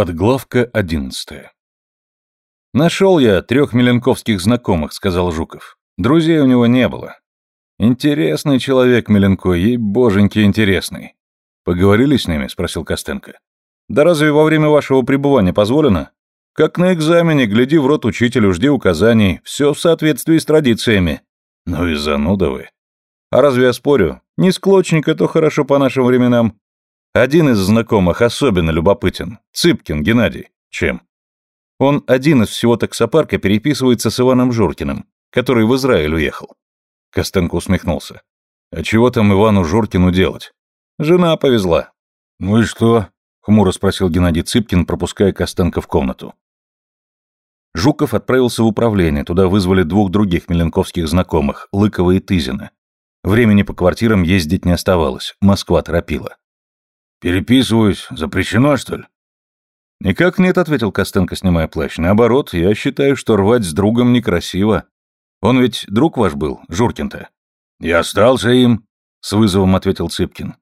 Подглавка одиннадцатая. «Нашел я трех меленковских знакомых», — сказал Жуков. «Друзей у него не было. Интересный человек Меленко, ей боженьки интересный». «Поговорили с ними?» — спросил Костенко. «Да разве во время вашего пребывания позволено?» «Как на экзамене, гляди в рот учителю, жди указаний, все в соответствии с традициями». «Ну и зануда вы». «А разве я спорю? Не склочник, это хорошо по нашим временам. Один из знакомых особенно любопытен. Цыпкин Геннадий. Чем? Он один из всего таксопарка переписывается с Иваном Журкиным, который в Израиль уехал. Костенко усмехнулся. А чего там Ивану Журкину делать? Жена повезла. Ну и что? Хмуро спросил Геннадий Цыпкин, пропуская Костенко в комнату. Жуков отправился в управление, туда вызвали двух других меленковских знакомых, Лыкова и Тызина. Времени по квартирам ездить не оставалось, Москва торопила. «Переписываюсь. Запрещено, что ли?» «Никак нет», — ответил Костенко, снимая плащ. «Наоборот, я считаю, что рвать с другом некрасиво. Он ведь друг ваш был, Журкин-то». «Я остался им», — с вызовом ответил Цыпкин.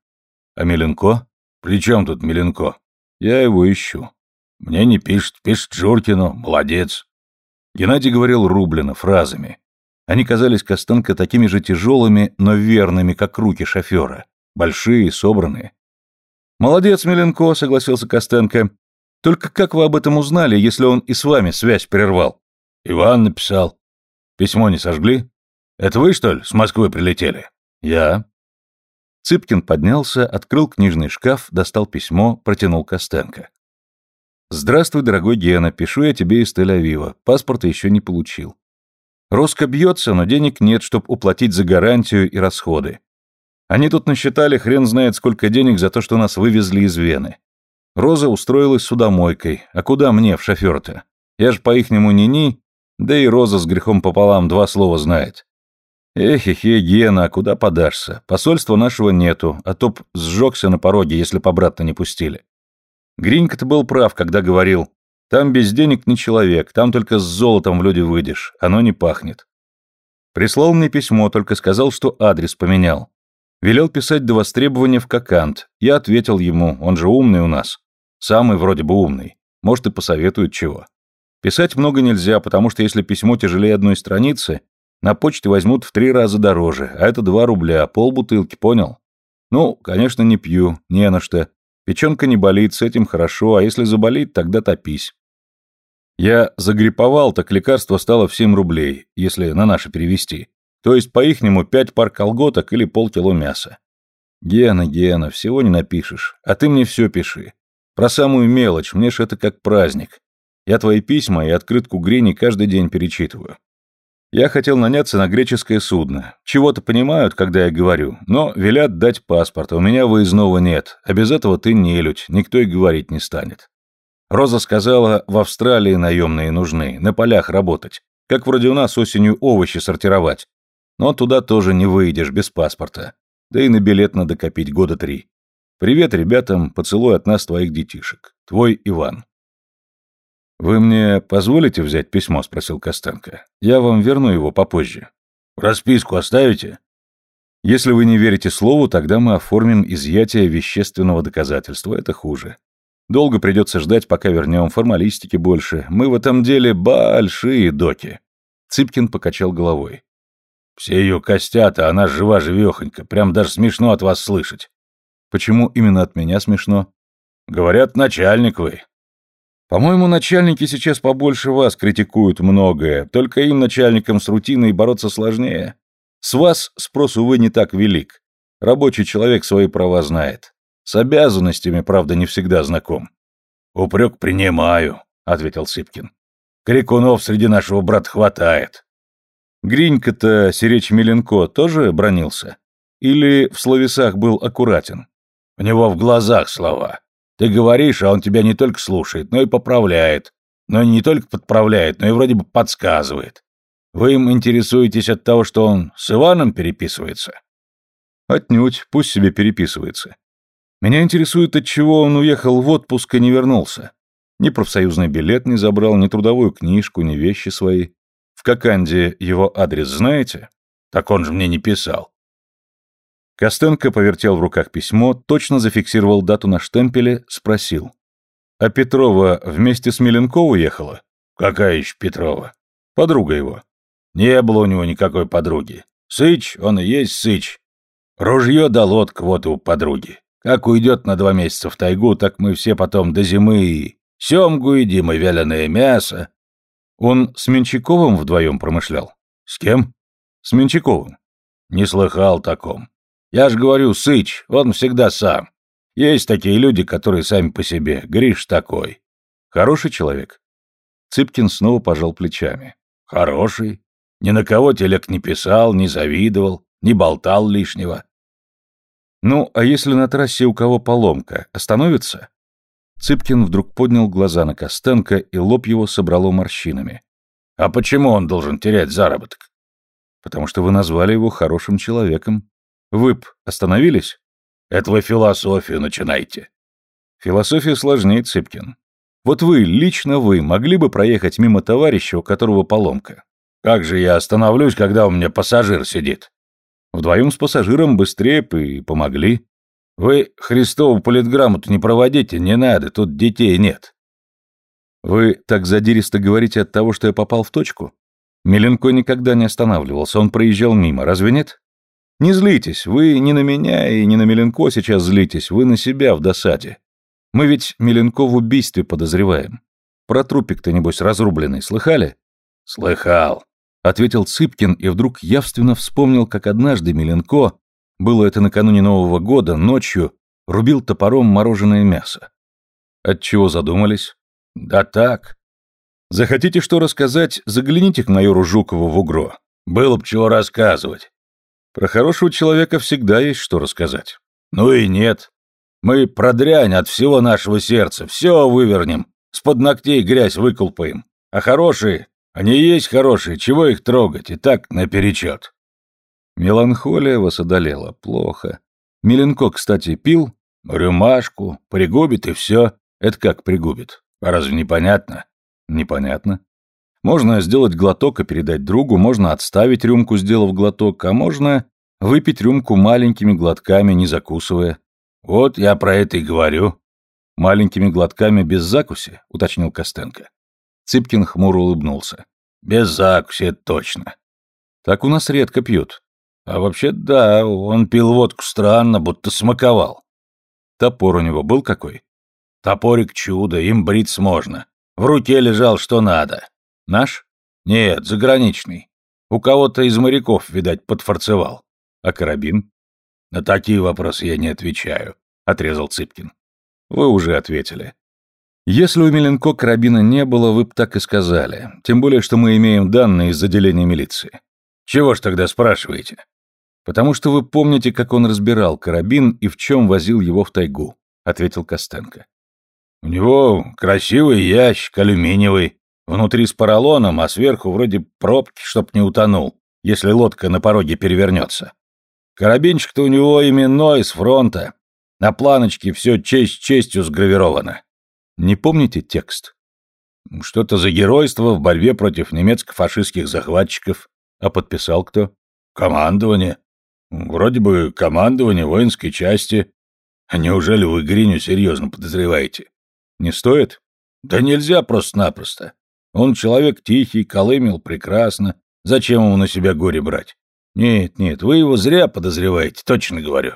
«А Меленко?» «При чем тут Меленко?» «Я его ищу». «Мне не пишет, пишет Журкину. Молодец». Геннадий говорил рублено, фразами. Они казались Костенко такими же тяжелыми, но верными, как руки шофера. Большие, собранные. «Молодец, Меленко», — согласился Костенко. «Только как вы об этом узнали, если он и с вами связь прервал?» «Иван написал». «Письмо не сожгли? Это вы, что ли, с Москвы прилетели?» «Я». Цыпкин поднялся, открыл книжный шкаф, достал письмо, протянул Костенко. «Здравствуй, дорогой Гена, пишу я тебе из Тель-Авива. Паспорта еще не получил. Роско бьется, но денег нет, чтобы уплатить за гарантию и расходы. Они тут насчитали хрен знает сколько денег за то, что нас вывезли из Вены. Роза устроилась судомойкой. А куда мне в шофер-то? Я ж по-ихнему ни-ни, да и Роза с грехом пополам два слова знает. Эх-эхе, Гена, а куда подашься? Посольства нашего нету, а то б сжегся на пороге, если по обратно не пустили. Гринька-то был прав, когда говорил, там без денег не человек, там только с золотом в люди выйдешь, оно не пахнет. Прислал мне письмо, только сказал, что адрес поменял. Велел писать до востребования в Кокант. Я ответил ему, он же умный у нас. Самый вроде бы умный. Может и посоветует чего. Писать много нельзя, потому что если письмо тяжелее одной страницы, на почте возьмут в три раза дороже, а это два рубля, полбутылки, понял? Ну, конечно, не пью, не на что. Печенка не болит, с этим хорошо, а если заболит, тогда топись. Я загриповал, так лекарство стало в 7 рублей, если на наши перевести. То есть по-ихнему пять пар колготок или полкило мяса. Гена, Гена, всего не напишешь, а ты мне все пиши. Про самую мелочь, мне ж это как праздник. Я твои письма и открытку Грини каждый день перечитываю. Я хотел наняться на греческое судно. Чего-то понимают, когда я говорю, но велят дать паспорт, а у меня выездного нет, а без этого ты не лють, никто и говорить не станет. Роза сказала, в Австралии наемные нужны, на полях работать, как вроде у нас осенью овощи сортировать, но туда тоже не выйдешь без паспорта. Да и на билет надо копить года три. Привет ребятам, поцелуй от нас твоих детишек. Твой Иван. «Вы мне позволите взять письмо?» – спросил Костенко. «Я вам верну его попозже». «Расписку оставите?» «Если вы не верите слову, тогда мы оформим изъятие вещественного доказательства. Это хуже. Долго придется ждать, пока вернем. Формалистики больше. Мы в этом деле большие доки». Цыпкин покачал головой. Все ее костята, она жива-живехонька. Прям даже смешно от вас слышать. Почему именно от меня смешно? Говорят, начальник вы. По-моему, начальники сейчас побольше вас критикуют многое, только им, начальникам с рутиной, бороться сложнее. С вас спрос, увы, не так велик. Рабочий человек свои права знает. С обязанностями, правда, не всегда знаком. «Упрек принимаю», — ответил Сыпкин. «Крикунов среди нашего брат хватает. Гринька-то, Серечь Меленко, тоже бронился? Или в словесах был аккуратен? У него в глазах слова. Ты говоришь, а он тебя не только слушает, но и поправляет. Но не только подправляет, но и вроде бы подсказывает. Вы им интересуетесь от того, что он с Иваном переписывается? Отнюдь, пусть себе переписывается. Меня интересует, от чего он уехал в отпуск и не вернулся. Ни профсоюзный билет не забрал, ни трудовую книжку, ни вещи свои. В Коканде его адрес знаете? Так он же мне не писал. Костенко повертел в руках письмо, точно зафиксировал дату на штемпеле, спросил. А Петрова вместе с Миленко уехала? Какая еще Петрова? Подруга его. Не было у него никакой подруги. Сыч, он и есть Сыч. Ружье да лодка вот у подруги. Как уйдет на два месяца в тайгу, так мы все потом до зимы и семгу едим, и вяленое мясо. Он с Менчаковым вдвоем промышлял? С кем? С Менчаковым. Не слыхал таком. Я ж говорю, Сыч, он всегда сам. Есть такие люди, которые сами по себе. Гриш такой. Хороший человек. Цыпкин снова пожал плечами. Хороший. Ни на кого телек не писал, не завидовал, не болтал лишнего. Ну, а если на трассе у кого поломка, остановится? Цыпкин вдруг поднял глаза на Костенко, и лоб его собрало морщинами. А почему он должен терять заработок? Потому что вы назвали его хорошим человеком. Вы б остановились? Это вы философию начинаете. Философия сложнее, Цыпкин. Вот вы, лично вы, могли бы проехать мимо товарища, у которого поломка? Как же я остановлюсь, когда у меня пассажир сидит? Вдвоем с пассажиром быстрее бы и помогли. Вы Христову политграмоту не проводите, не надо, тут детей нет. Вы так задиристо говорите от того, что я попал в точку? Миленко никогда не останавливался, он проезжал мимо, разве нет? Не злитесь, вы не на меня и не на Миленко сейчас злитесь, вы на себя в досаде. Мы ведь Миленко в убийстве подозреваем. Про трупик-то, небось, разрубленный, слыхали? Слыхал, ответил Цыпкин и вдруг явственно вспомнил, как однажды Миленко, было это накануне Нового года, ночью, рубил топором мороженое мясо. Отчего задумались? Да так. Захотите что рассказать, загляните к майору Жукову в Угро. Было бы чего рассказывать. Про хорошего человека всегда есть что рассказать. Ну и нет. Мы про дрянь от всего нашего сердца, все вывернем, с-под ногтей грязь выколпаем. А хорошие, они есть хорошие, чего их трогать, и так наперечет. Меланхолия вас одолела, плохо. Миленко, кстати, пил? Рюмашку, пригубит и все. Это как пригубит? А разве непонятно? Непонятно. Можно сделать глоток и передать другу, можно отставить рюмку, сделав глоток, а можно выпить рюмку маленькими глотками, не закусывая. Вот я про это и говорю. Маленькими глотками без закуси, уточнил Костенко. Цыпкин хмуро улыбнулся. Без закуси, точно. Так у нас редко пьют. А вообще да, он пил водку странно, будто смаковал. Топор у него был какой? Топорик чудо, им бриться можно. В руке лежал что надо. Наш? Нет, заграничный. У кого-то из моряков, видать, подфорцевал. А карабин? На такие вопросы я не отвечаю, отрезал Цыпкин. Вы уже ответили. Если у Миленко карабина не было, вы бы так и сказали. Тем более, что мы имеем данные из отделения милиции. Чего ж тогда спрашиваете? Потому что вы помните, как он разбирал карабин и в чем возил его в тайгу, ответил Костенко. У него красивый ящик, алюминиевый, Внутри с поролоном, а сверху вроде пробки, чтоб не утонул, если лодка на пороге перевернется. Карабинчик-то у него именной, с фронта. На планочке все честь честью сгравировано. Не помните текст? Что-то за геройство в борьбе против немецко-фашистских захватчиков. А подписал кто? Командование. Вроде бы командование воинской части. А неужели вы Гриню серьезно подозреваете? Не стоит? Да нельзя просто-напросто. Он человек тихий, колымел прекрасно. Зачем ему на себя горе брать? Нет, нет, вы его зря подозреваете, точно говорю.